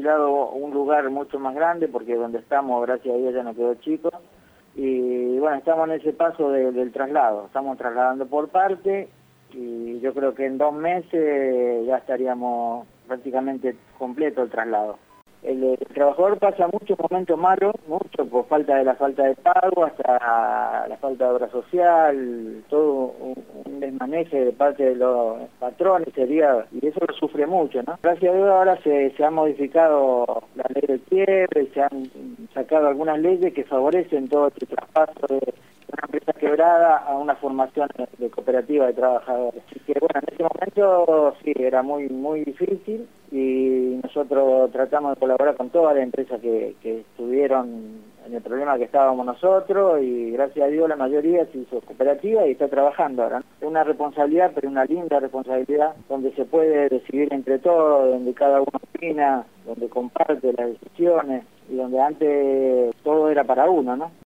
alquilado un lugar mucho más grande porque donde estamos, gracias a Dios, ya no quedó chico. Y bueno, estamos en ese paso del traslado, estamos trasladando por parte y yo creo que en dos meses ya estaríamos prácticamente completo el traslado. El, trabajador pasa muchos momentos malos, mucho por falta de la falta de pago, hasta la falta de obra social, todo un, desmaneje de parte de los patrones sería, y eso lo sufre mucho, ¿no? Gracias a Dios ahora se, se ha modificado la ley del quiebre, se han sacado algunas leyes que favorecen todo este traspaso de una empresa quebrada a una formación de cooperativa de trabajadores. Así que bueno, sí, era muy muy difícil y nosotros tratamos de colaborar con todas las empresas que, estuvieron en el problema que estábamos nosotros y gracias a Dios la mayoría se hizo cooperativa y está trabajando ahora. Es una responsabilidad, pero una linda responsabilidad donde se puede decidir entre todos, donde cada uno opina, donde comparte las decisiones y donde antes todo era para uno, ¿no?